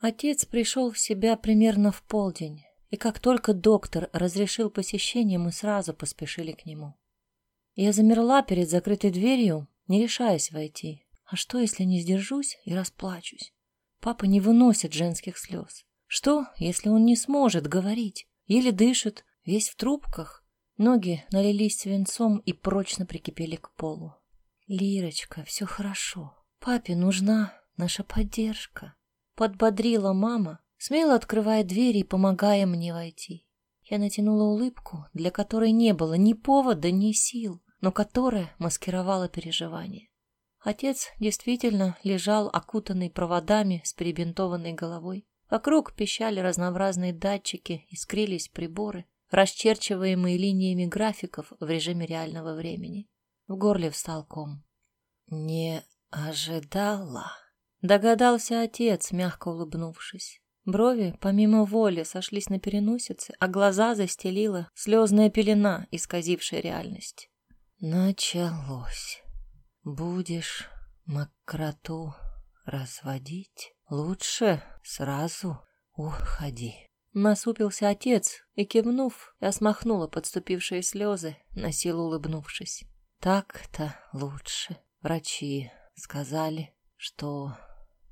Отец пришел в себя примерно в полдень, и как только доктор разрешил посещение, мы сразу поспешили к нему. Я замерла перед закрытой дверью, не решаясь войти. А что, если не сдержусь и расплачусь? Папа не выносит женских слез. Что, если он не сможет говорить? Еле дышит, весь в трубках. Ноги налились свинцом и прочно прикипели к полу. Лирочка, все хорошо. Папе нужна наша поддержка. Подбодрила мама, смело открывая дверь и помогая мне войти. Я натянула улыбку, для которой не было ни повода, ни сил, но которая маскировала переживание. Отец действительно лежал окутанный проводами с перебинтованной головой. Вокруг пищали разнообразные датчики, искрились приборы, расчерчиваемые линиями графиков в режиме реального времени. В горле встал ком. «Не ожидала», — догадался отец, мягко улыбнувшись. Брови, помимо воли, сошлись на переносице, а глаза застелила слезная пелена, исказившая реальность. «Началось. Будешь мокроту разводить? Лучше сразу уходи». Насупился отец и, кивнув, я смахнула подступившие слезы, на силу улыбнувшись. Так-то лучше. Врачи сказали, что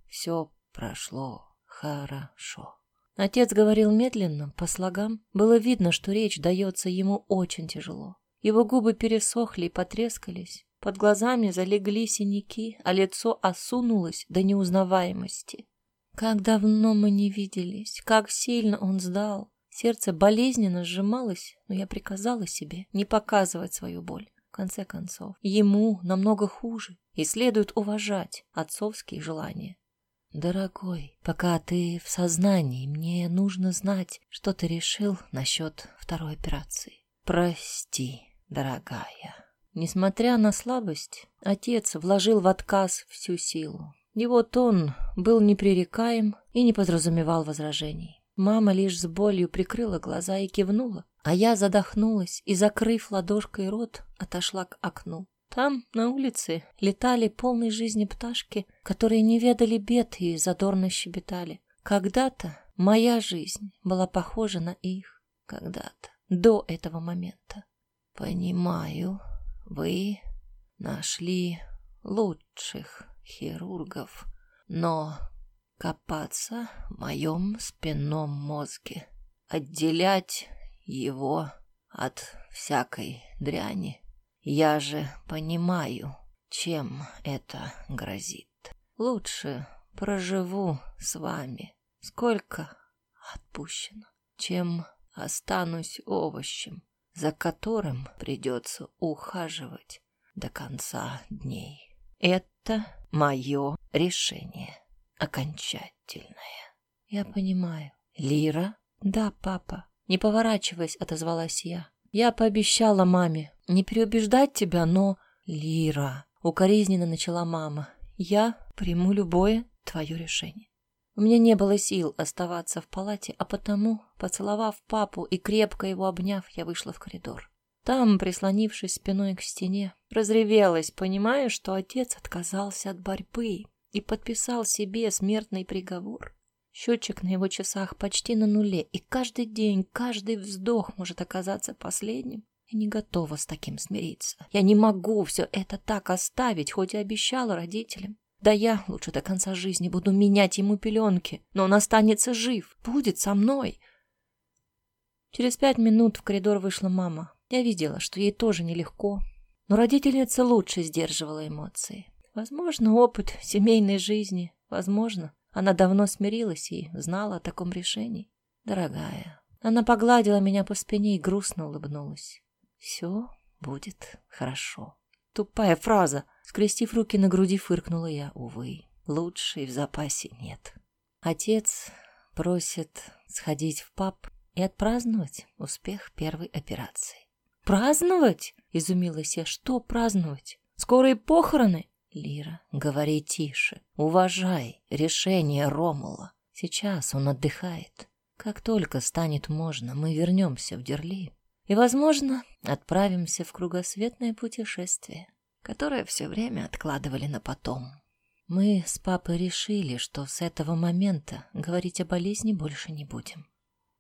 все прошло хорошо. Отец говорил медленно, по слогам. Было видно, что речь дается ему очень тяжело. Его губы пересохли и потрескались. Под глазами залегли синяки, а лицо осунулось до неузнаваемости. Как давно мы не виделись, как сильно он сдал. Сердце болезненно сжималось, но я приказала себе не показывать свою боль. В конце концов, ему намного хуже, и следует уважать отцовские желания. «Дорогой, пока ты в сознании, мне нужно знать, что ты решил насчет второй операции. Прости, дорогая». Несмотря на слабость, отец вложил в отказ всю силу. Его тон был непререкаем и не подразумевал возражений. Мама лишь с болью прикрыла глаза и кивнула, а я задохнулась и, закрыв ладошкой рот, отошла к окну. Там, на улице, летали полной жизни пташки, которые не ведали бед и задорно щебетали. Когда-то моя жизнь была похожа на их. Когда-то, до этого момента. Понимаю, вы нашли лучших хирургов, но копаться в моем спинном мозге, отделять его от всякой дряни. Я же понимаю, чем это грозит. Лучше проживу с вами, сколько отпущено, чем останусь овощем, за которым придется ухаживать до конца дней. Это мое решение. Окончательное. Я понимаю. Лира? Да, папа. Не поворачиваясь, отозвалась я. Я пообещала маме не переубеждать тебя, но... Лира, укоризненно начала мама. Я приму любое твое решение. У меня не было сил оставаться в палате, а потому, поцеловав папу и крепко его обняв, я вышла в коридор. Там, прислонившись спиной к стене, разревелась, понимая, что отец отказался от борьбы и подписал себе смертный приговор. Счетчик на его часах почти на нуле, и каждый день, каждый вздох может оказаться последним. Я не готова с таким смириться. Я не могу все это так оставить, хоть и обещала родителям. Да я лучше до конца жизни буду менять ему пеленки, но он останется жив, будет со мной. Через пять минут в коридор вышла мама. Я видела, что ей тоже нелегко, но родительница лучше сдерживала эмоции. Возможно, опыт семейной жизни, возможно, она давно смирилась и знала о таком решении. Дорогая, она погладила меня по спине и грустно улыбнулась. Все будет хорошо. Тупая фраза. Скрестив руки на груди, фыркнула я. Увы, лучшей в запасе нет. Отец просит сходить в паб и отпраздновать успех первой операции. «Праздновать?» — изумилась я. «Что праздновать? Скорые похороны?» «Лира, говори тише. Уважай решение Ромула. Сейчас он отдыхает. Как только станет можно, мы вернемся в Дерли и, возможно, отправимся в кругосветное путешествие, которое все время откладывали на потом. Мы с папой решили, что с этого момента говорить о болезни больше не будем.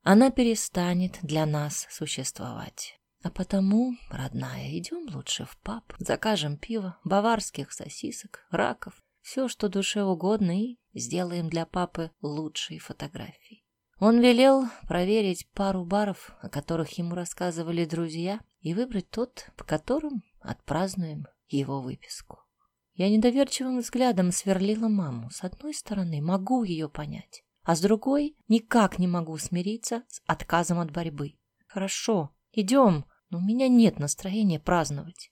Она перестанет для нас существовать. А потому, родная, идем лучше в паб, закажем пиво, баварских сосисок, раков, все, что душе угодно, и сделаем для папы лучшие фотографии. Он велел проверить пару баров, о которых ему рассказывали друзья, и выбрать тот, по которым отпразднуем его выписку. Я недоверчивым взглядом сверлила маму. С одной стороны, могу ее понять, а с другой никак не могу смириться с отказом от борьбы. Хорошо, идем, но у меня нет настроения праздновать.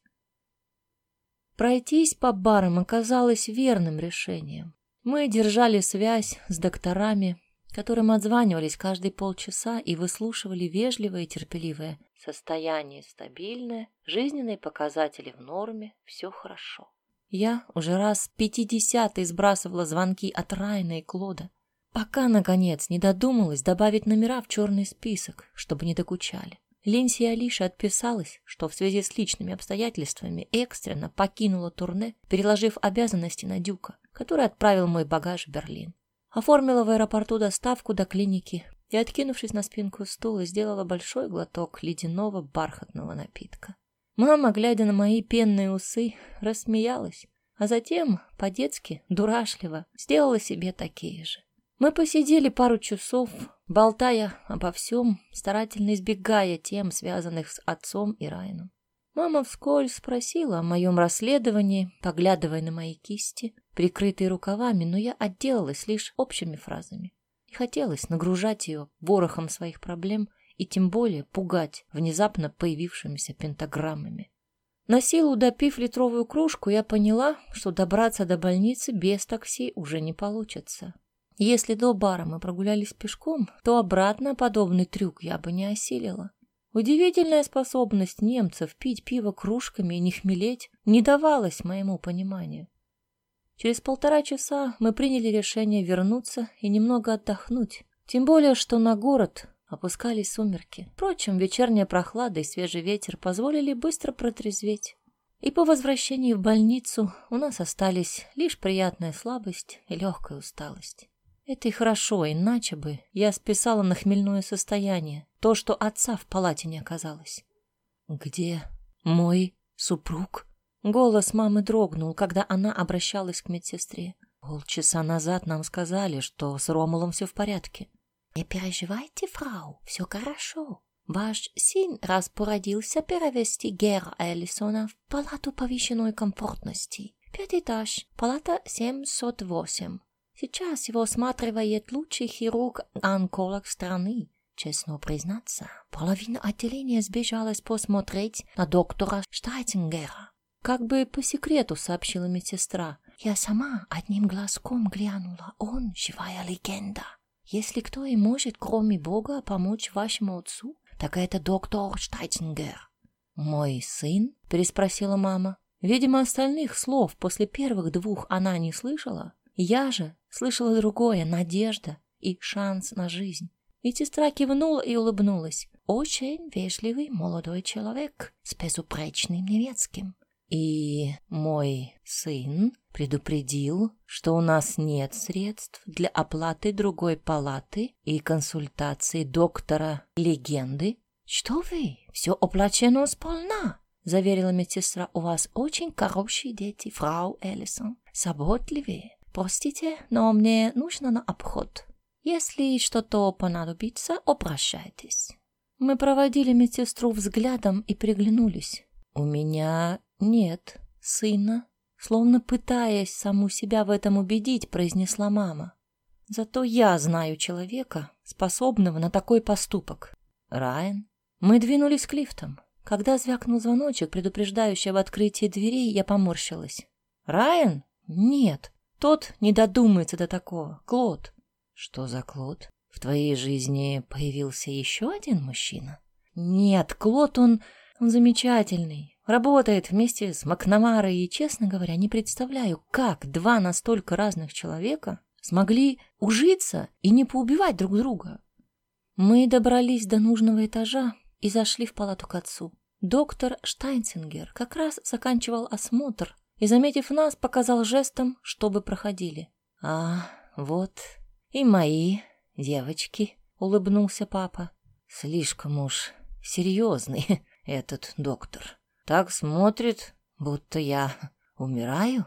Пройтись по барам оказалось верным решением. Мы держали связь с докторами, которым отзванивались каждые полчаса и выслушивали вежливое и терпеливое состояние стабильное, жизненные показатели в норме, все хорошо. Я уже раз пятидесятый сбрасывала звонки от Райна и Клода, пока, наконец, не додумалась добавить номера в черный список, чтобы не докучали. Линси Алиша отписалась, что в связи с личными обстоятельствами экстренно покинула турне, переложив обязанности на Дюка, который отправил мой багаж в Берлин. Оформила в аэропорту доставку до клиники и, откинувшись на спинку стула, сделала большой глоток ледяного бархатного напитка. Мама, глядя на мои пенные усы, рассмеялась, а затем, по-детски, дурашливо, сделала себе такие же. Мы посидели пару часов, болтая обо всем, старательно избегая тем, связанных с отцом и Райном. Мама вскользь спросила о моем расследовании, поглядывая на мои кисти, прикрытые рукавами, но я отделалась лишь общими фразами. Не хотелось нагружать ее ворохом своих проблем и тем более пугать внезапно появившимися пентаграммами. На силу допив литровую кружку, я поняла, что добраться до больницы без такси уже не получится. Если до бара мы прогулялись пешком, то обратно подобный трюк я бы не осилила. Удивительная способность немцев пить пиво кружками и не хмелеть не давалась моему пониманию. Через полтора часа мы приняли решение вернуться и немного отдохнуть, тем более, что на город Опускались сумерки. Впрочем, вечерняя прохлада и свежий ветер позволили быстро протрезветь. И по возвращении в больницу у нас остались лишь приятная слабость и легкая усталость. Это и хорошо, иначе бы я списала на хмельное состояние, то, что отца в палате не оказалось. «Где мой супруг?» Голос мамы дрогнул, когда она обращалась к медсестре. Полчаса назад нам сказали, что с Ромулом все в порядке. Не переживайте, фрау, все хорошо. Ваш сын распорядился перевести Гера Эллисона в палату повышенной комфортности. Пятый этаж, палата 708. Сейчас его осматривает лучший хирург-онколог страны. Честно признаться, половина отделения сбежалась посмотреть на доктора Штайтингера. Как бы по секрету сообщила медсестра. Я сама одним глазком глянула. Он живая легенда. Если кто и может, кроме Бога, помочь вашему отцу, так это доктор Штайтингер. «Мой сын?» — переспросила мама. Видимо, остальных слов после первых двух она не слышала. Я же слышала другое — надежда и шанс на жизнь. И сестра кивнула и улыбнулась. Очень вежливый молодой человек с безупречным немецким. И мой сын предупредил, что у нас нет средств для оплаты другой палаты и консультации доктора легенды. Что вы, все оплачено сполна, заверила медсестра. У вас очень хорошие дети, фрау Эллисон, заботливые. Простите, но мне нужно на обход. Если что-то понадобится, обращайтесь. Мы проводили медсестру взглядом и приглянулись. У меня нет сына, словно пытаясь саму себя в этом убедить, произнесла мама. Зато я знаю человека, способного на такой поступок. Райан. Мы двинулись к лифтам. Когда звякнул звоночек, предупреждающий об открытии дверей, я поморщилась. Райан? Нет. Тот не додумается до такого. Клод. Что за Клод? В твоей жизни появился еще один мужчина? Нет, Клод, он... он замечательный. Работает вместе с Макнамарой и, честно говоря, не представляю, как два настолько разных человека смогли ужиться и не поубивать друг друга. Мы добрались до нужного этажа и зашли в палату к отцу. Доктор Штайнцингер как раз заканчивал осмотр и, заметив нас, показал жестом, чтобы проходили. «А, вот и мои девочки», — улыбнулся папа. «Слишком уж серьезный этот доктор. Так смотрит, будто я умираю».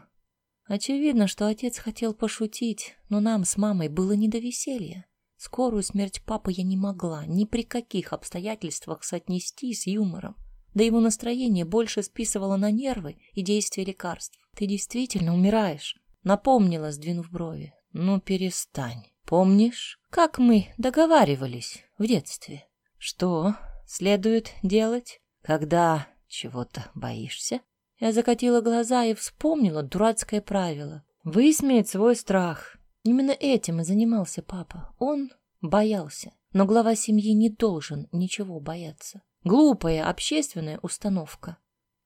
Очевидно, что отец хотел пошутить, но нам с мамой было не до веселья. Скорую смерть папы я не могла ни при каких обстоятельствах соотнести с юмором. Да его настроение больше списывало на нервы и действие лекарств. «Ты действительно умираешь», — напомнила, сдвинув брови. «Ну, перестань. Помнишь, как мы договаривались в детстве? Что следует делать, когда чего-то боишься?» Я закатила глаза и вспомнила дурацкое правило. Высмеять свой страх. Именно этим и занимался папа. Он боялся. Но глава семьи не должен ничего бояться. Глупая общественная установка.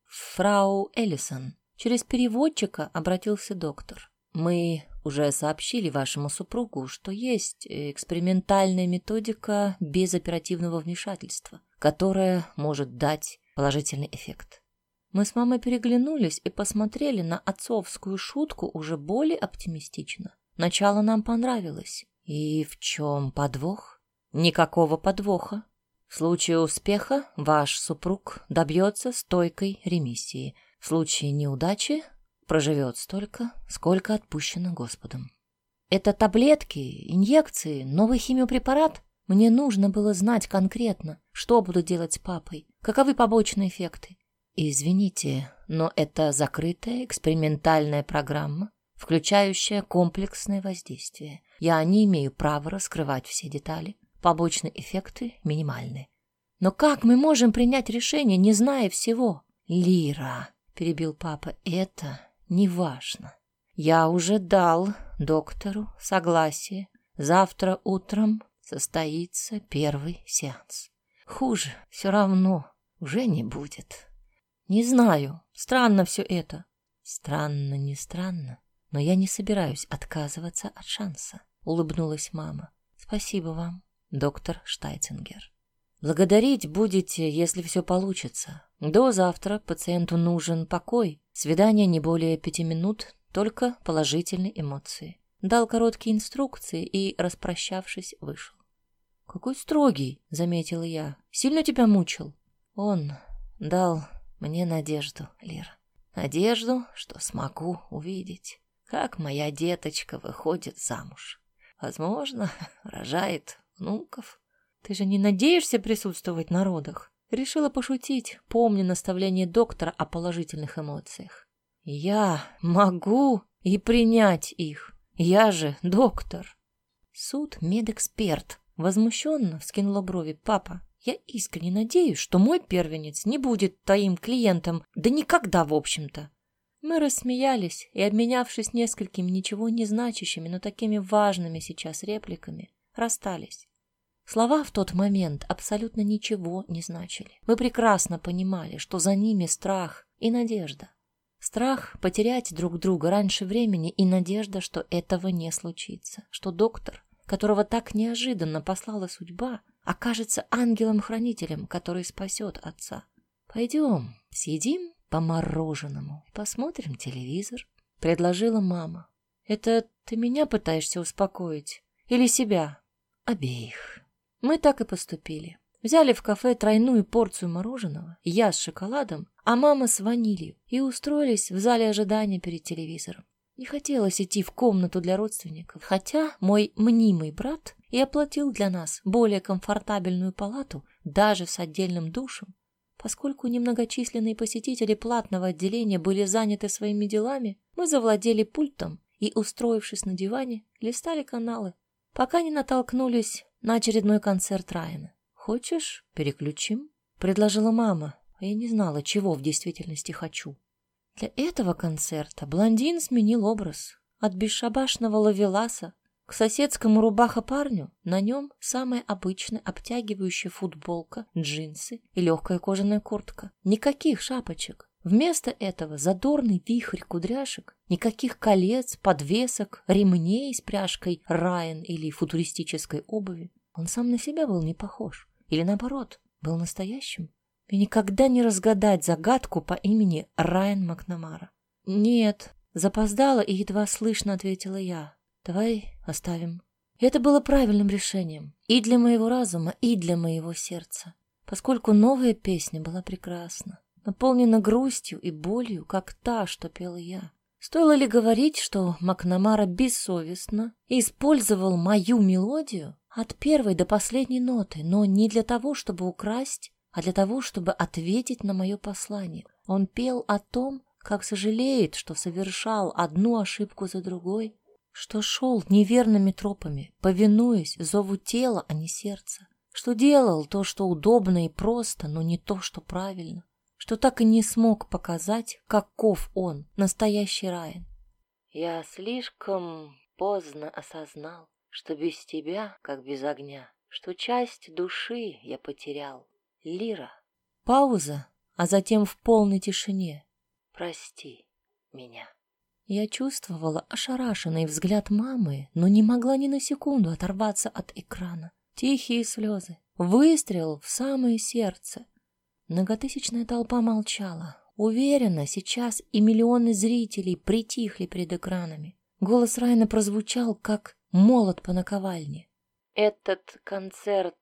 Фрау Эллисон. Через переводчика обратился доктор. Мы уже сообщили вашему супругу, что есть экспериментальная методика без оперативного вмешательства, которая может дать положительный эффект. Мы с мамой переглянулись и посмотрели на отцовскую шутку уже более оптимистично. Начало нам понравилось. И в чем подвох? Никакого подвоха. В случае успеха ваш супруг добьется стойкой ремиссии. В случае неудачи проживет столько, сколько отпущено Господом. Это таблетки, инъекции, новый химиопрепарат? Мне нужно было знать конкретно, что буду делать с папой, каковы побочные эффекты. Извините, но это закрытая экспериментальная программа, включающая комплексное воздействие. Я не имею права раскрывать все детали. Побочные эффекты минимальны. Но как мы можем принять решение, не зная всего? Лира, перебил папа, это не важно. Я уже дал доктору согласие. Завтра утром состоится первый сеанс. Хуже все равно уже не будет. Не знаю. Странно все это. Странно, не странно. Но я не собираюсь отказываться от шанса. Улыбнулась мама. Спасибо вам, доктор Штайцингер. Благодарить будете, если все получится. До завтра пациенту нужен покой. Свидание не более пяти минут, только положительные эмоции. Дал короткие инструкции и, распрощавшись, вышел. «Какой строгий», — заметила я. «Сильно тебя мучил?» Он дал мне надежду, Лир. Надежду, что смогу увидеть, как моя деточка выходит замуж. Возможно, рожает внуков. Ты же не надеешься присутствовать на родах? Решила пошутить, помня наставление доктора о положительных эмоциях. Я могу и принять их. Я же доктор. Суд медэксперт. Возмущенно вскинула брови. Папа, я искренне надеюсь, что мой первенец не будет твоим клиентом, да никогда, в общем-то. Мы рассмеялись и, обменявшись несколькими ничего не значащими, но такими важными сейчас репликами, расстались. Слова в тот момент абсолютно ничего не значили. Мы прекрасно понимали, что за ними страх и надежда. Страх потерять друг друга раньше времени и надежда, что этого не случится, что доктор, которого так неожиданно послала судьба, окажется ангелом-хранителем, который спасет отца. Пойдем, съедим по мороженому посмотрим телевизор, предложила мама. Это ты меня пытаешься успокоить или себя? Обеих. Мы так и поступили. Взяли в кафе тройную порцию мороженого, я с шоколадом, а мама с ванилью, и устроились в зале ожидания перед телевизором. Не хотелось идти в комнату для родственников, хотя мой мнимый брат и оплатил для нас более комфортабельную палату, даже с отдельным душем. Поскольку немногочисленные посетители платного отделения были заняты своими делами, мы завладели пультом и, устроившись на диване, листали каналы, пока не натолкнулись на очередной концерт Райана. «Хочешь, переключим?» — предложила мама, а я не знала, чего в действительности хочу. Для этого концерта блондин сменил образ. От бесшабашного лавеласа к соседскому рубаха-парню на нем самая обычная обтягивающая футболка, джинсы и легкая кожаная куртка. Никаких шапочек. Вместо этого задорный вихрь кудряшек, никаких колец, подвесок, ремней с пряжкой Райан или футуристической обуви. Он сам на себя был не похож. Или наоборот, был настоящим и никогда не разгадать загадку по имени Райан Макнамара. Нет. Запоздала и едва слышно ответила я. Давай оставим. Это было правильным решением и для моего разума, и для моего сердца, поскольку новая песня была прекрасна, наполнена грустью и болью, как та, что пела я. Стоило ли говорить, что Макнамара бессовестно использовал мою мелодию от первой до последней ноты, но не для того, чтобы украсть, а для того, чтобы ответить на мое послание. Он пел о том, как сожалеет, что совершал одну ошибку за другой, что шел неверными тропами, повинуясь зову тела, а не сердца, что делал то, что удобно и просто, но не то, что правильно что так и не смог показать, каков он, настоящий Райан. Я слишком поздно осознал, что без тебя, как без огня, что часть души я потерял. Лира. Пауза, а затем в полной тишине. Прости меня. Я чувствовала ошарашенный взгляд мамы, но не могла ни на секунду оторваться от экрана. Тихие слезы, выстрел в самое сердце. Многотысячная толпа молчала. Уверена, сейчас и миллионы зрителей притихли перед экранами. Голос Райна прозвучал, как молот по наковальне. Этот концерт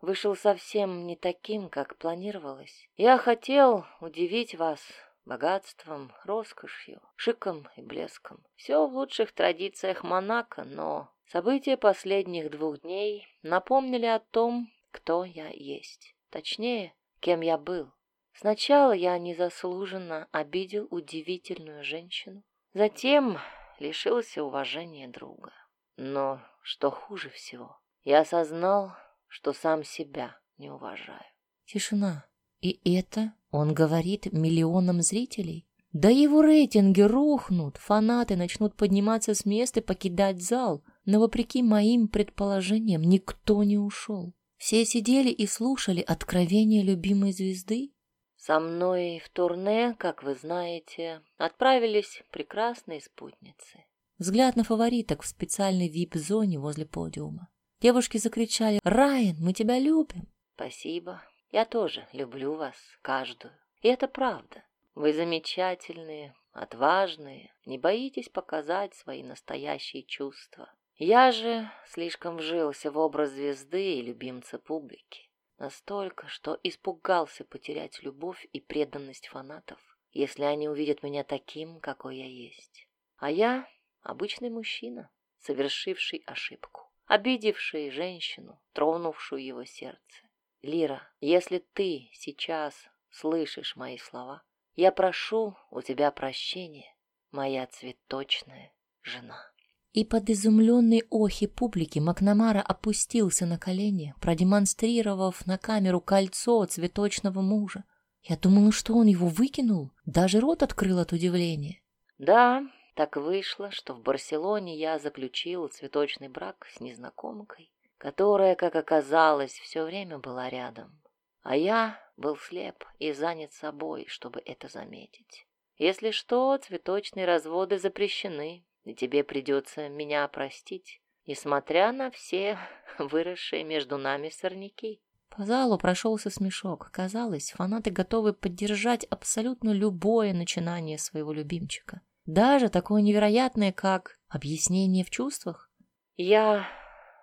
вышел совсем не таким, как планировалось. Я хотел удивить вас богатством, роскошью, шиком и блеском. Все в лучших традициях Монако, но события последних двух дней напомнили о том, кто я есть. Точнее, кем я был. Сначала я незаслуженно обидел удивительную женщину, затем лишился уважения друга. Но, что хуже всего, я осознал, что сам себя не уважаю. Тишина. И это он говорит миллионам зрителей? Да его рейтинги рухнут, фанаты начнут подниматься с места и покидать зал. Но вопреки моим предположениям никто не ушел. Все сидели и слушали откровения любимой звезды. Со мной в турне, как вы знаете, отправились прекрасные спутницы. Взгляд на фавориток в специальной вип-зоне возле подиума. Девушки закричали «Райан, мы тебя любим!» «Спасибо, я тоже люблю вас, каждую. И это правда. Вы замечательные, отважные, не боитесь показать свои настоящие чувства. Я же слишком вжился в образ звезды и любимца публики. Настолько, что испугался потерять любовь и преданность фанатов, если они увидят меня таким, какой я есть. А я обычный мужчина, совершивший ошибку, обидевший женщину, тронувшую его сердце. Лира, если ты сейчас слышишь мои слова, я прошу у тебя прощения, моя цветочная жена. И под изумленные охи публики Макнамара опустился на колени, продемонстрировав на камеру кольцо цветочного мужа. Я думала, что он его выкинул, даже рот открыл от удивления. Да, так вышло, что в Барселоне я заключил цветочный брак с незнакомкой, которая, как оказалось, все время была рядом. А я был слеп и занят собой, чтобы это заметить. Если что, цветочные разводы запрещены, и тебе придется меня простить, несмотря на все выросшие между нами сорняки. По залу прошелся смешок. Казалось, фанаты готовы поддержать абсолютно любое начинание своего любимчика. Даже такое невероятное, как объяснение в чувствах. Я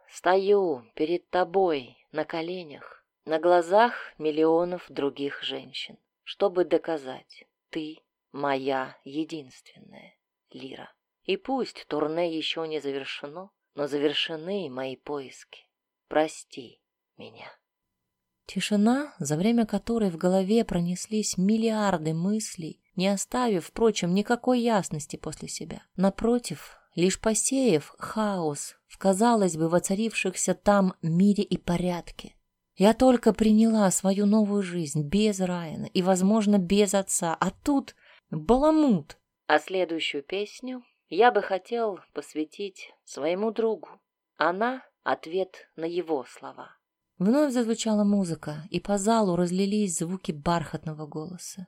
стою перед тобой на коленях, на глазах миллионов других женщин, чтобы доказать, ты моя единственная Лира. И пусть турне еще не завершено, но завершены мои поиски. Прости меня. Тишина, за время которой в голове пронеслись миллиарды мыслей, не оставив, впрочем, никакой ясности после себя. Напротив, лишь посеяв хаос в, казалось бы, воцарившихся там мире и порядке. Я только приняла свою новую жизнь без Райана и, возможно, без отца, а тут баламут. А следующую песню я бы хотел посвятить своему другу. Она — ответ на его слова. Вновь зазвучала музыка, и по залу разлились звуки бархатного голоса.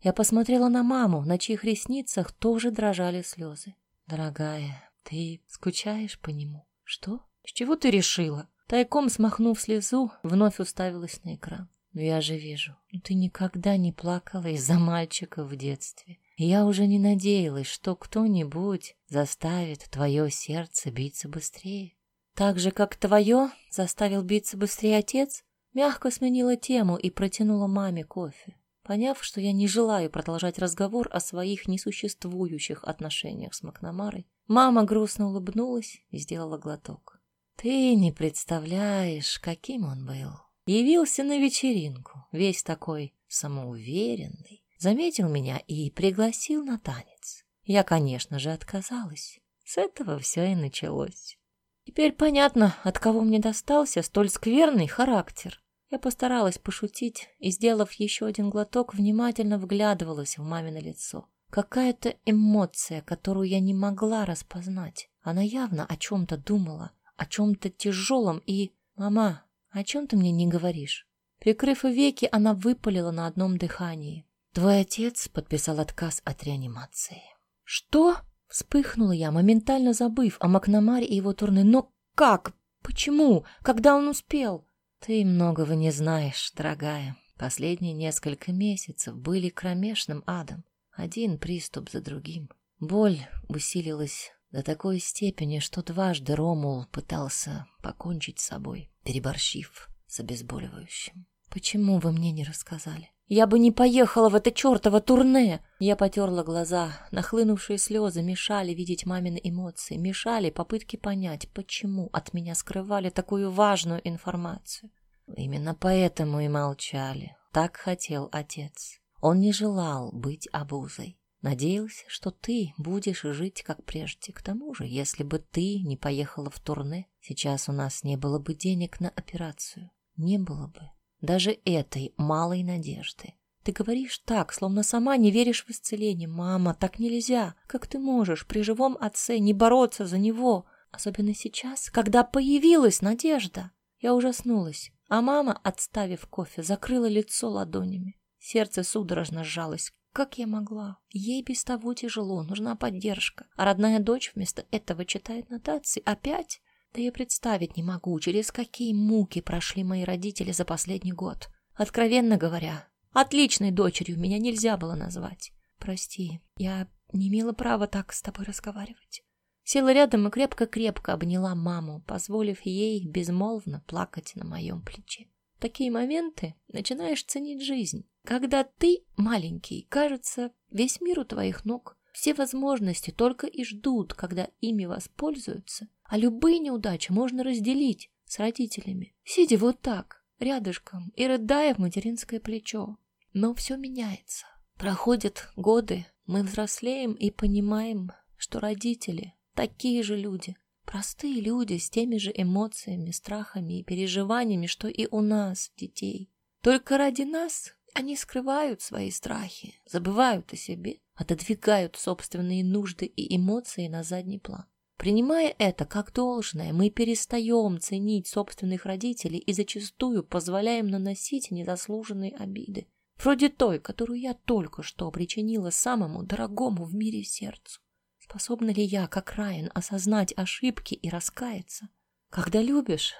Я посмотрела на маму, на чьих ресницах тоже дрожали слезы. «Дорогая, ты скучаешь по нему?» «Что? С чего ты решила?» Тайком смахнув слезу, вновь уставилась на экран. «Ну я же вижу, ты никогда не плакала из-за мальчика в детстве. Я уже не надеялась, что кто-нибудь заставит твое сердце биться быстрее. Так же, как твое заставил биться быстрее отец, мягко сменила тему и протянула маме кофе. Поняв, что я не желаю продолжать разговор о своих несуществующих отношениях с Макнамарой, мама грустно улыбнулась и сделала глоток. Ты не представляешь, каким он был. Явился на вечеринку, весь такой самоуверенный, заметил меня и пригласил на танец. Я, конечно же, отказалась. С этого все и началось. Теперь понятно, от кого мне достался столь скверный характер. Я постаралась пошутить и, сделав еще один глоток, внимательно вглядывалась в мамино лицо. Какая-то эмоция, которую я не могла распознать. Она явно о чем-то думала, о чем-то тяжелом и... «Мама, о чем ты мне не говоришь?» Прикрыв веки, она выпалила на одном дыхании. «Твой отец подписал отказ от реанимации». «Что?» — вспыхнула я, моментально забыв о Макнамаре и его турне. «Но как? Почему? Когда он успел?» «Ты многого не знаешь, дорогая. Последние несколько месяцев были кромешным адом. Один приступ за другим. Боль усилилась до такой степени, что дважды Ромул пытался покончить с собой, переборщив с обезболивающим. «Почему вы мне не рассказали?» «Я бы не поехала в это чертово турне!» Я потерла глаза. Нахлынувшие слезы мешали видеть мамины эмоции, мешали попытки понять, почему от меня скрывали такую важную информацию. Именно поэтому и молчали. Так хотел отец. Он не желал быть обузой. Надеялся, что ты будешь жить как прежде. К тому же, если бы ты не поехала в турне, сейчас у нас не было бы денег на операцию. Не было бы. Даже этой малой надежды. Ты говоришь так, словно сама не веришь в исцеление. Мама, так нельзя. Как ты можешь при живом отце не бороться за него? Особенно сейчас, когда появилась надежда. Я ужаснулась, а мама, отставив кофе, закрыла лицо ладонями. Сердце судорожно сжалось. Как я могла? Ей без того тяжело, нужна поддержка. А родная дочь вместо этого читает нотации. Опять? Да я представить не могу, через какие муки прошли мои родители за последний год. Откровенно говоря, отличной дочерью меня нельзя было назвать. Прости, я не имела права так с тобой разговаривать. Села рядом и крепко-крепко обняла маму, позволив ей безмолвно плакать на моем плече. В такие моменты начинаешь ценить жизнь. Когда ты маленький, кажется, весь мир у твоих ног. Все возможности только и ждут, когда ими воспользуются, а любые неудачи можно разделить с родителями, сидя вот так, рядышком и рыдая в материнское плечо. Но все меняется. Проходят годы, мы взрослеем и понимаем, что родители такие же люди, простые люди с теми же эмоциями, страхами и переживаниями, что и у нас, детей. Только ради нас они скрывают свои страхи, забывают о себе, отодвигают собственные нужды и эмоции на задний план. Принимая это как должное, мы перестаем ценить собственных родителей и зачастую позволяем наносить незаслуженные обиды, вроде той, которую я только что причинила самому дорогому в мире сердцу. Способна ли я, как Райан, осознать ошибки и раскаяться? Когда любишь,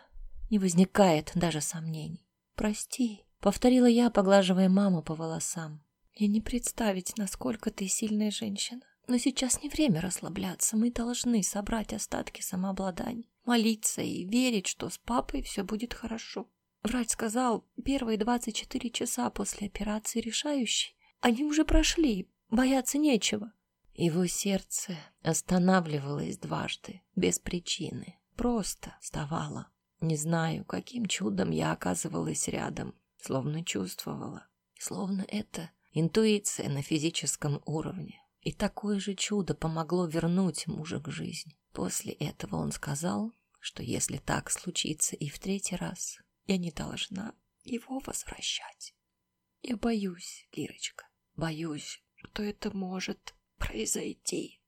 не возникает даже сомнений. «Прости», — повторила я, поглаживая маму по волосам. «Мне не представить, насколько ты сильная женщина. Но сейчас не время расслабляться. Мы должны собрать остатки самообладания, молиться и верить, что с папой все будет хорошо. Врач сказал, первые 24 часа после операции решающие. Они уже прошли, бояться нечего. Его сердце останавливалось дважды, без причины. Просто вставало. Не знаю, каким чудом я оказывалась рядом, словно чувствовала. Словно это интуиция на физическом уровне. И такое же чудо помогло вернуть мужа к жизни. После этого он сказал, что если так случится и в третий раз, я не должна его возвращать. Я боюсь, Лирочка, боюсь, что это может произойти.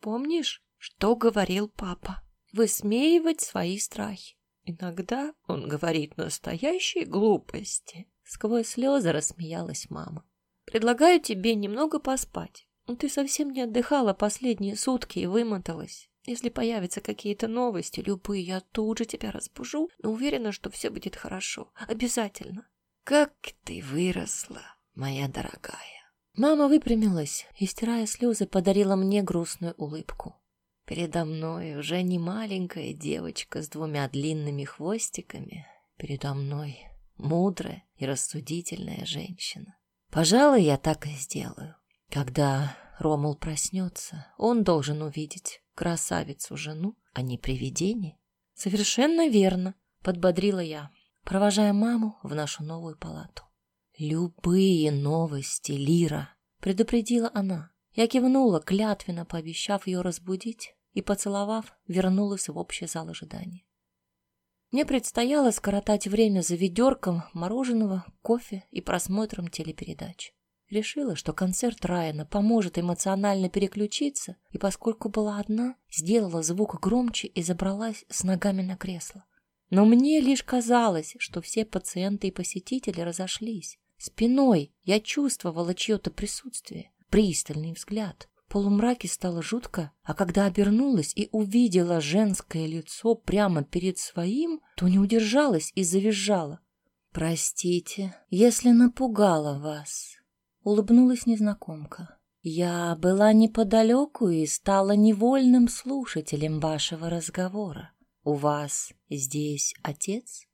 Помнишь, что говорил папа? Высмеивать свои страхи. Иногда он говорит настоящие глупости. Сквозь слезы рассмеялась мама. Предлагаю тебе немного поспать. Ну, ты совсем не отдыхала последние сутки и вымоталась. Если появятся какие-то новости, любые, я тут же тебя разбужу, но уверена, что все будет хорошо. Обязательно. Как ты выросла, моя дорогая. Мама выпрямилась и, стирая слезы, подарила мне грустную улыбку. Передо мной уже не маленькая девочка с двумя длинными хвостиками. Передо мной мудрая и рассудительная женщина. Пожалуй, я так и сделаю. Когда Ромул проснется, он должен увидеть красавицу жену, а не привидение. Совершенно верно, подбодрила я, провожая маму в нашу новую палату. Любые новости, Лира, предупредила она. Я кивнула, клятвенно пообещав ее разбудить, и, поцеловав, вернулась в общий зал ожидания. Мне предстояло скоротать время за ведерком мороженого, кофе и просмотром телепередач. Решила, что концерт Райана поможет эмоционально переключиться, и поскольку была одна, сделала звук громче и забралась с ногами на кресло. Но мне лишь казалось, что все пациенты и посетители разошлись. Спиной я чувствовала чье-то присутствие, пристальный взгляд. В полумраке стало жутко, а когда обернулась и увидела женское лицо прямо перед своим, то не удержалась и завизжала. «Простите, если напугала вас», — улыбнулась незнакомка. «Я была неподалеку и стала невольным слушателем вашего разговора. У вас здесь отец?»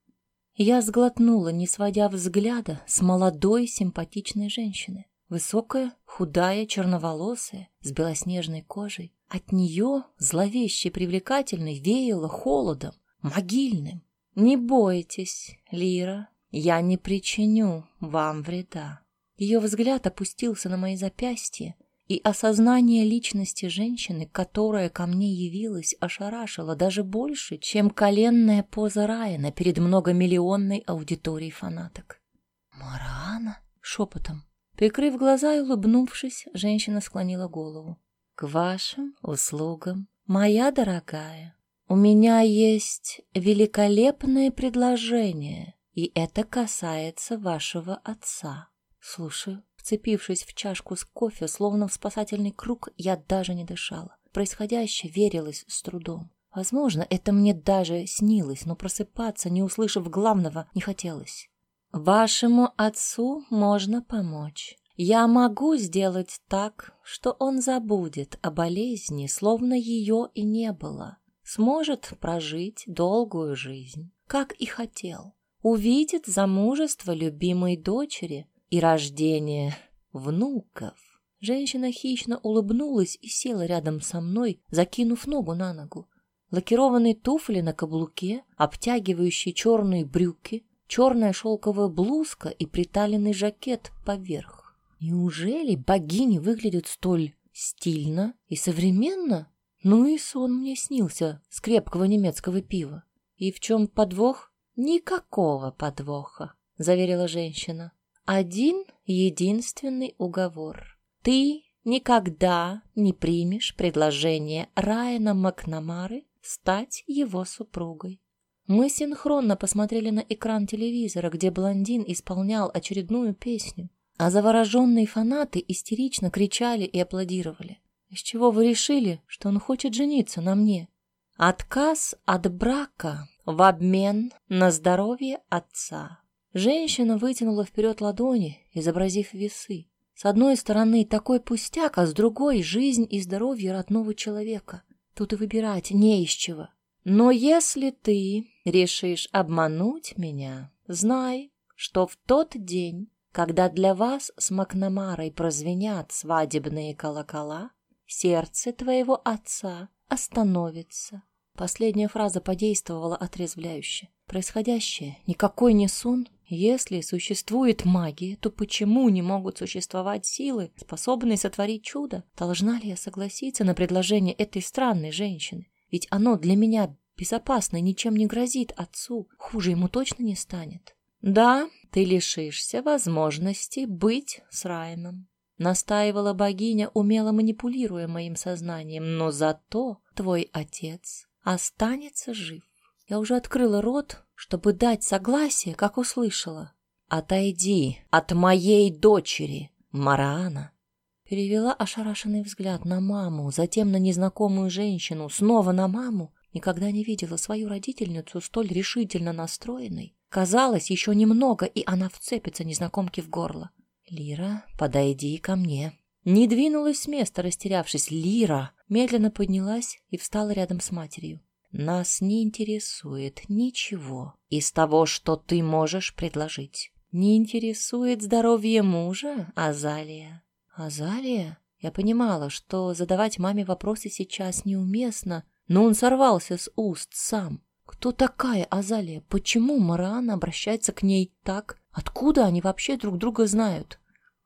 Я сглотнула, не сводя взгляда с молодой симпатичной женщины. Высокая, худая, черноволосая, с белоснежной кожей. От нее, зловеще привлекательной, веяло холодом, могильным. «Не бойтесь, Лира, я не причиню вам вреда». Ее взгляд опустился на мои запястья, и осознание личности женщины, которая ко мне явилась, ошарашило даже больше, чем коленная поза Райана перед многомиллионной аудиторией фанаток. «Марана?» — шепотом. Прикрыв глаза и улыбнувшись, женщина склонила голову. «К вашим услугам, моя дорогая, у меня есть великолепное предложение, и это касается вашего отца. Слушаю». Вцепившись в чашку с кофе, словно в спасательный круг, я даже не дышала. Происходящее верилось с трудом. Возможно, это мне даже снилось, но просыпаться, не услышав главного, не хотелось. Вашему отцу можно помочь. Я могу сделать так, что он забудет о болезни, словно ее и не было. Сможет прожить долгую жизнь, как и хотел. Увидит замужество любимой дочери, и рождение внуков. Женщина хищно улыбнулась и села рядом со мной, закинув ногу на ногу. Лакированные туфли на каблуке, обтягивающие черные брюки, черная шелковая блузка и приталенный жакет поверх. Неужели богини выглядят столь стильно и современно? Ну и сон мне снился с крепкого немецкого пива. И в чем подвох? Никакого подвоха, заверила женщина один единственный уговор. Ты никогда не примешь предложение Райана Макнамары стать его супругой. Мы синхронно посмотрели на экран телевизора, где блондин исполнял очередную песню, а завороженные фанаты истерично кричали и аплодировали. Из чего вы решили, что он хочет жениться на мне? Отказ от брака в обмен на здоровье отца. Женщина вытянула вперед ладони, изобразив весы. С одной стороны такой пустяк, а с другой — жизнь и здоровье родного человека. Тут и выбирать не из чего. Но если ты решишь обмануть меня, знай, что в тот день, когда для вас с Макнамарой прозвенят свадебные колокола, сердце твоего отца остановится. Последняя фраза подействовала отрезвляюще. Происходящее никакой не сон, если существует магия, то почему не могут существовать силы, способные сотворить чудо? Должна ли я согласиться на предложение этой странной женщины? Ведь оно для меня безопасно и ничем не грозит отцу. Хуже ему точно не станет. Да, ты лишишься возможности быть с Райаном. Настаивала богиня, умело манипулируя моим сознанием, но зато твой отец останется жив. Я уже открыла рот, чтобы дать согласие, как услышала. «Отойди от моей дочери, Мараана!» Перевела ошарашенный взгляд на маму, затем на незнакомую женщину, снова на маму. Никогда не видела свою родительницу столь решительно настроенной. Казалось, еще немного, и она вцепится незнакомке в горло. Лира, подойди ко мне. Не двинулась с места, растерявшись. Лира медленно поднялась и встала рядом с матерью. Нас не интересует ничего из того, что ты можешь предложить. Не интересует здоровье мужа, Азалия. Азалия? Я понимала, что задавать маме вопросы сейчас неуместно, но он сорвался с уст сам. Кто такая Азалия? Почему Мараана обращается к ней так? Откуда они вообще друг друга знают?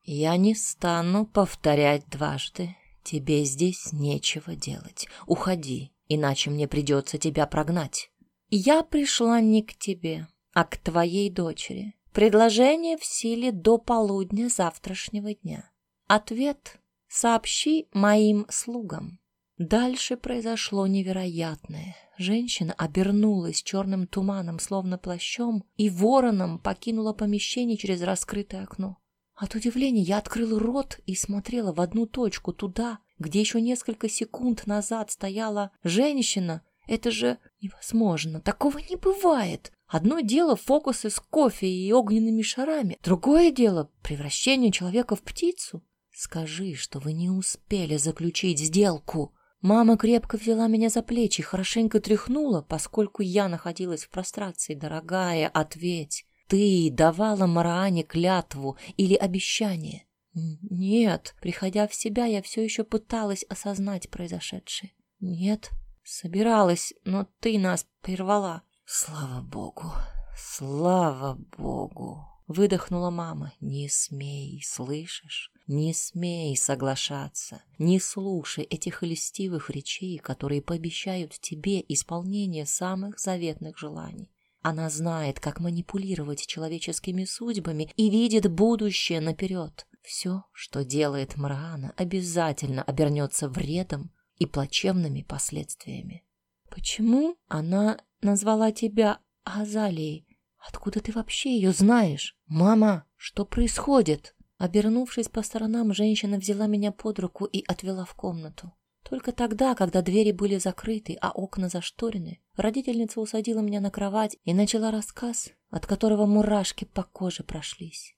Я не стану повторять дважды. Тебе здесь нечего делать. Уходи, иначе мне придется тебя прогнать. Я пришла не к тебе, а к твоей дочери. Предложение в силе до полудня завтрашнего дня. Ответ сообщи моим слугам. Дальше произошло невероятное. Женщина обернулась черным туманом, словно плащом, и вороном покинула помещение через раскрытое окно. От удивления я открыла рот и смотрела в одну точку, туда, где еще несколько секунд назад стояла женщина. Это же невозможно, такого не бывает. Одно дело фокусы с кофе и огненными шарами, другое дело превращение человека в птицу. Скажи, что вы не успели заключить сделку. Мама крепко взяла меня за плечи, хорошенько тряхнула, поскольку я находилась в прострации. Дорогая, ответь, ты давала Мараане клятву или обещание? Нет, приходя в себя, я все еще пыталась осознать произошедшее. Нет, собиралась, но ты нас прервала. Слава богу, слава богу. Выдохнула мама. «Не смей, слышишь? Не смей соглашаться. Не слушай этих льстивых речей, которые пообещают тебе исполнение самых заветных желаний. Она знает, как манипулировать человеческими судьбами и видит будущее наперед. Все, что делает Мраана, обязательно обернется вредом и плачевными последствиями. Почему она назвала тебя Азалией? Откуда ты вообще ее знаешь? Мама, что происходит? Обернувшись по сторонам, женщина взяла меня под руку и отвела в комнату. Только тогда, когда двери были закрыты, а окна зашторены, родительница усадила меня на кровать и начала рассказ, от которого мурашки по коже прошлись.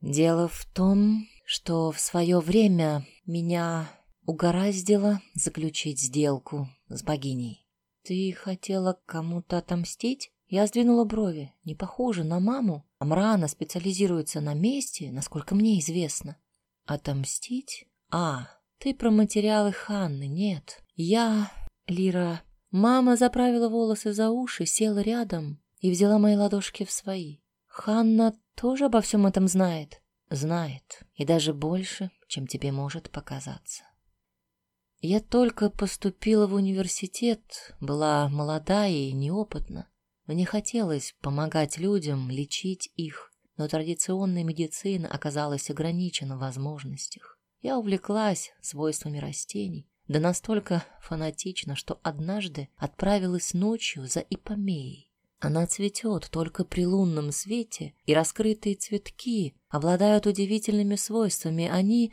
Дело в том, что в свое время меня угораздило заключить сделку с богиней. Ты хотела кому-то отомстить? Я сдвинула брови. Не похоже на маму. Амрана специализируется на месте, насколько мне известно. Отомстить? А, ты про материалы Ханны. Нет. Я... Лира... Мама заправила волосы за уши, села рядом и взяла мои ладошки в свои. Ханна тоже обо всем этом знает? Знает. И даже больше, чем тебе может показаться. Я только поступила в университет, была молода и неопытна. Мне хотелось помогать людям, лечить их, но традиционная медицина оказалась ограничена в возможностях. Я увлеклась свойствами растений, да настолько фанатично, что однажды отправилась ночью за ипомеей. Она цветет только при лунном свете, и раскрытые цветки обладают удивительными свойствами. Они,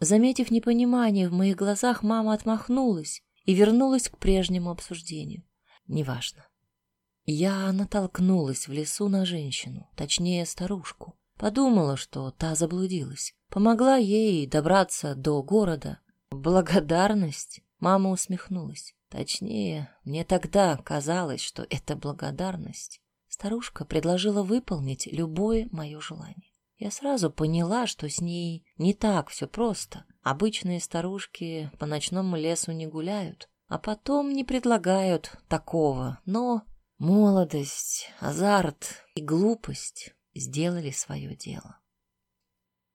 заметив непонимание в моих глазах, мама отмахнулась и вернулась к прежнему обсуждению. Неважно. Я натолкнулась в лесу на женщину, точнее старушку. Подумала, что та заблудилась. Помогла ей добраться до города. Благодарность? Мама усмехнулась. Точнее, мне тогда казалось, что это благодарность. Старушка предложила выполнить любое мое желание. Я сразу поняла, что с ней не так все просто. Обычные старушки по ночному лесу не гуляют, а потом не предлагают такого, но Молодость, азарт и глупость сделали свое дело.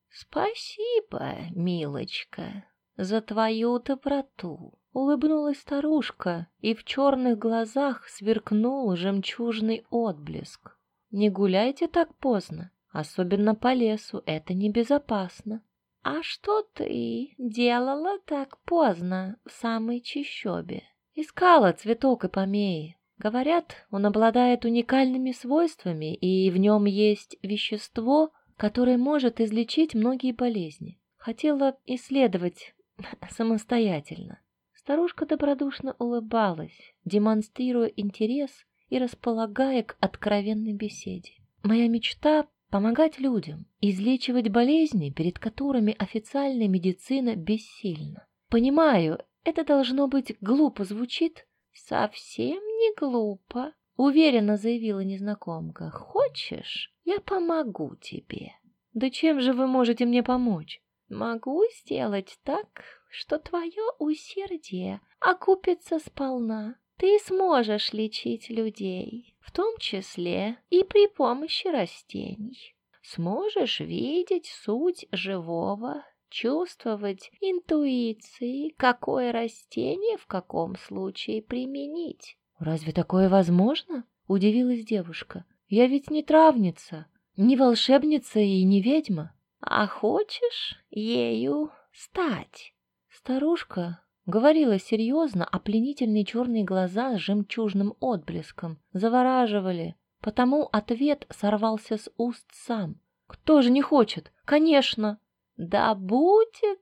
«Спасибо, милочка, за твою доброту», — улыбнулась старушка, и в черных глазах сверкнул жемчужный отблеск. «Не гуляйте так поздно, особенно по лесу, это небезопасно». «А что ты делала так поздно в самой чащобе?» «Искала цветок и помеи, Говорят, он обладает уникальными свойствами, и в нем есть вещество, которое может излечить многие болезни. Хотела исследовать самостоятельно. Старушка добродушно улыбалась, демонстрируя интерес и располагая к откровенной беседе. Моя мечта помогать людям, излечивать болезни, перед которыми официальная медицина бессильна. Понимаю, это должно быть глупо звучит. Совсем не глупо, уверенно заявила незнакомка. Хочешь, я помогу тебе. Да чем же вы можете мне помочь? Могу сделать так, что твое усердие окупится сполна. Ты сможешь лечить людей, в том числе и при помощи растений. Сможешь видеть суть живого, чувствовать интуицией, какое растение в каком случае применить. «Разве такое возможно?» — удивилась девушка. «Я ведь не травница, не волшебница и не ведьма. А хочешь ею стать?» Старушка говорила серьезно, а пленительные черные глаза с жемчужным отблеском завораживали, потому ответ сорвался с уст сам. «Кто же не хочет? Конечно!» «Да будет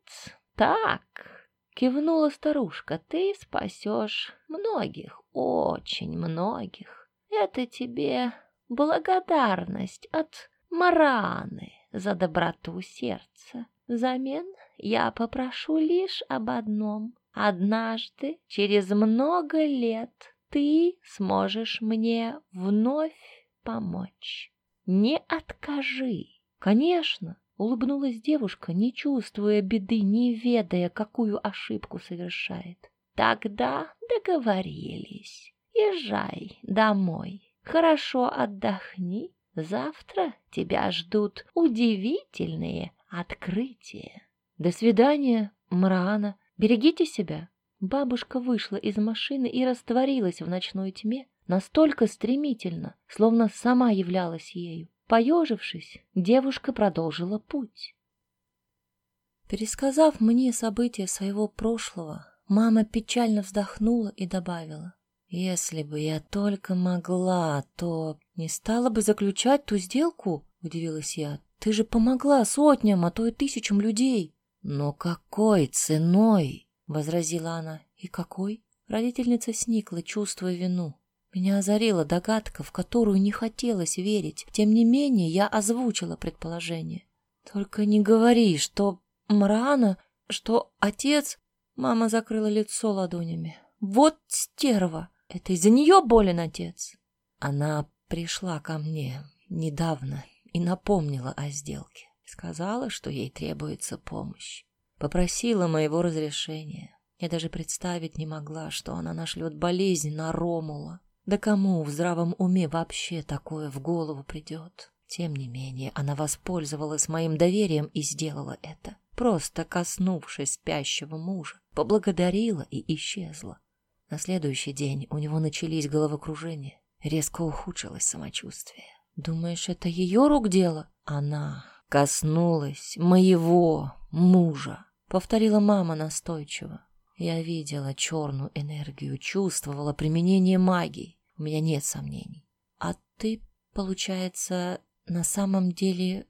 так!» — кивнула старушка. «Ты спасешь многих, очень многих. Это тебе благодарность от Мараны за доброту сердца. Взамен я попрошу лишь об одном. Однажды, через много лет, ты сможешь мне вновь помочь. Не откажи. Конечно, улыбнулась девушка, не чувствуя беды, не ведая, какую ошибку совершает. Тогда договорились. Езжай домой. Хорошо отдохни. Завтра тебя ждут удивительные открытия. До свидания, Мрана. Берегите себя. Бабушка вышла из машины и растворилась в ночной тьме настолько стремительно, словно сама являлась ею. Поежившись, девушка продолжила путь. Пересказав мне события своего прошлого, мама печально вздохнула и добавила. «Если бы я только могла, то не стала бы заключать ту сделку?» — удивилась я. «Ты же помогла сотням, а то и тысячам людей». «Но какой ценой?» — возразила она. «И какой?» Родительница сникла, чувствуя вину. Меня озарила догадка, в которую не хотелось верить. Тем не менее, я озвучила предположение. «Только не говори, что Мрана, что отец...» Мама закрыла лицо ладонями. «Вот стерва! Это из-за нее болен отец!» Она пришла ко мне недавно и напомнила о сделке. Сказала, что ей требуется помощь. Попросила моего разрешения. Я даже представить не могла, что она нашлет болезнь на Ромула. Да кому в здравом уме вообще такое в голову придет? Тем не менее, она воспользовалась моим доверием и сделала это, просто коснувшись спящего мужа, поблагодарила и исчезла. На следующий день у него начались головокружения, резко ухудшилось самочувствие. Думаешь, это ее рук дело? Она коснулась моего мужа, повторила мама настойчиво. Я видела черную энергию, чувствовала применение магии. У меня нет сомнений. А ты, получается, на самом деле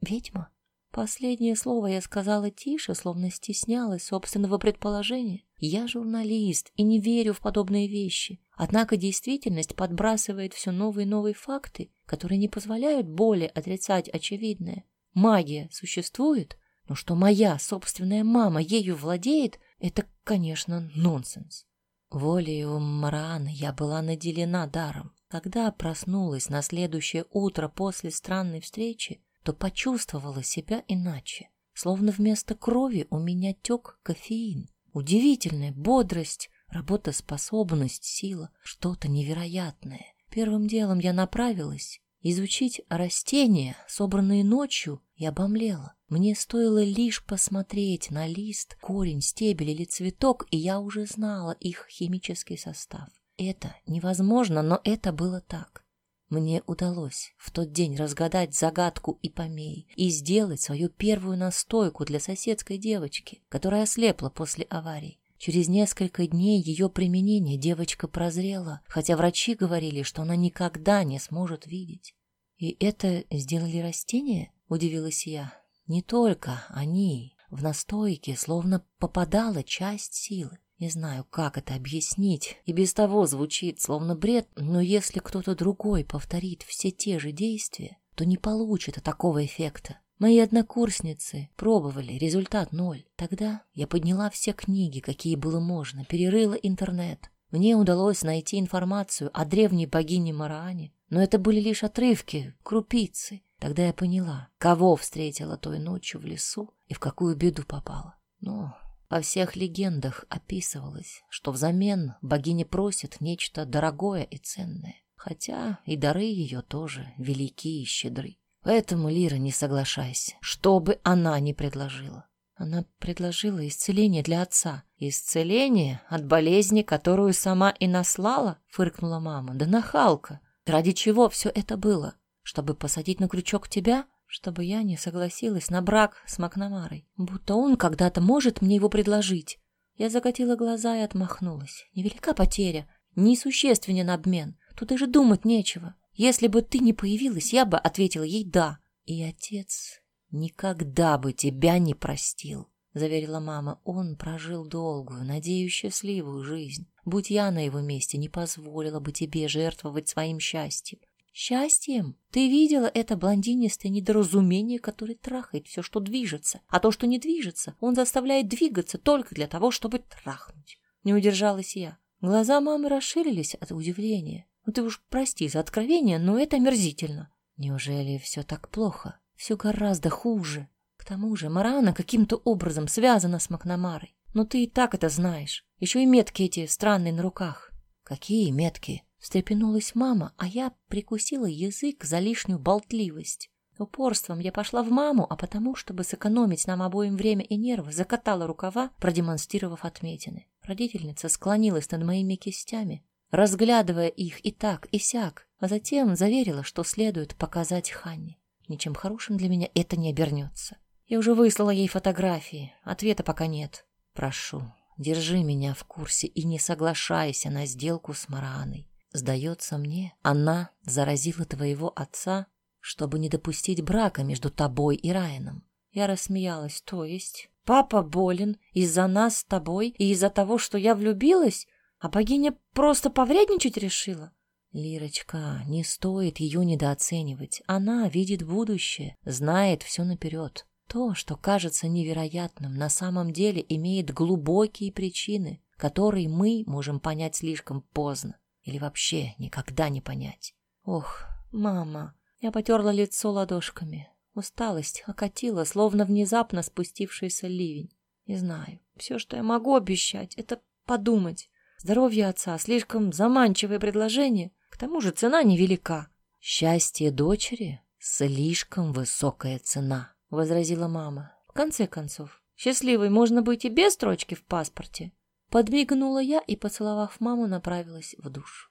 ведьма? Последнее слово я сказала тише, словно стеснялась собственного предположения. Я журналист и не верю в подобные вещи. Однако действительность подбрасывает все новые и новые факты, которые не позволяют более отрицать очевидное. Магия существует, но что моя собственная мама ею владеет, это, конечно, нонсенс. Волею Мараны я была наделена даром. Когда проснулась на следующее утро после странной встречи, то почувствовала себя иначе. Словно вместо крови у меня тек кофеин. Удивительная бодрость, работоспособность, сила, что-то невероятное. Первым делом я направилась изучить растения, собранные ночью, и обомлела. Мне стоило лишь посмотреть на лист, корень, стебель или цветок, и я уже знала их химический состав. Это невозможно, но это было так. Мне удалось в тот день разгадать загадку и помей и сделать свою первую настойку для соседской девочки, которая ослепла после аварии. Через несколько дней ее применения девочка прозрела, хотя врачи говорили, что она никогда не сможет видеть. «И это сделали растения?» — удивилась я. «Не только они. В настойке словно попадала часть силы. Не знаю, как это объяснить, и без того звучит словно бред, но если кто-то другой повторит все те же действия, то не получит такого эффекта. Мои однокурсницы пробовали, результат ноль. Тогда я подняла все книги, какие было можно, перерыла интернет. Мне удалось найти информацию о древней богине Мараане, но это были лишь отрывки, крупицы. Тогда я поняла, кого встретила той ночью в лесу и в какую беду попала. Но во всех легендах описывалось, что взамен богиня просит нечто дорогое и ценное, хотя и дары ее тоже велики и щедры. Поэтому, Лира, не соглашайся, что бы она ни предложила. Она предложила исцеление для отца. Исцеление от болезни, которую сама и наслала, фыркнула мама. Да нахалка. Ради чего все это было? Чтобы посадить на крючок тебя? Чтобы я не согласилась на брак с Макнамарой. Будто он когда-то может мне его предложить. Я закатила глаза и отмахнулась. Невелика потеря, несущественен обмен. Тут даже думать нечего. Если бы ты не появилась, я бы ответила ей «да». И отец никогда бы тебя не простил, заверила мама. Он прожил долгую, надеюсь, счастливую жизнь. Будь я на его месте, не позволила бы тебе жертвовать своим счастьем. Счастьем? Ты видела это блондинистое недоразумение, которое трахает все, что движется. А то, что не движется, он заставляет двигаться только для того, чтобы трахнуть. Не удержалась я. Глаза мамы расширились от удивления. Ну ты уж прости за откровение, но это омерзительно. Неужели все так плохо? Все гораздо хуже. К тому же Марана каким-то образом связана с Макнамарой. Но ты и так это знаешь. Еще и метки эти странные на руках. Какие метки? Встрепенулась мама, а я прикусила язык за лишнюю болтливость. Упорством я пошла в маму, а потому, чтобы сэкономить нам обоим время и нервы, закатала рукава, продемонстрировав отметины. Родительница склонилась над моими кистями, разглядывая их и так, и сяк, а затем заверила, что следует показать Ханне. Ничем хорошим для меня это не обернется. Я уже выслала ей фотографии, ответа пока нет. Прошу, держи меня в курсе и не соглашайся на сделку с Мараной. Сдается мне, она заразила твоего отца, чтобы не допустить брака между тобой и Райаном. Я рассмеялась, то есть папа болен из-за нас с тобой и из-за того, что я влюбилась? А богиня просто повредничать решила? Лирочка, не стоит ее недооценивать. Она видит будущее, знает все наперед. То, что кажется невероятным, на самом деле имеет глубокие причины, которые мы можем понять слишком поздно или вообще никогда не понять. Ох, мама, я потерла лицо ладошками. Усталость окатила, словно внезапно спустившийся ливень. Не знаю, все, что я могу обещать, это подумать. Здоровье отца — слишком заманчивое предложение, к тому же цена невелика. Счастье дочери — слишком высокая цена, — возразила мама. В конце концов, счастливой можно быть и без строчки в паспорте. Подмигнула я и, поцеловав маму, направилась в душ.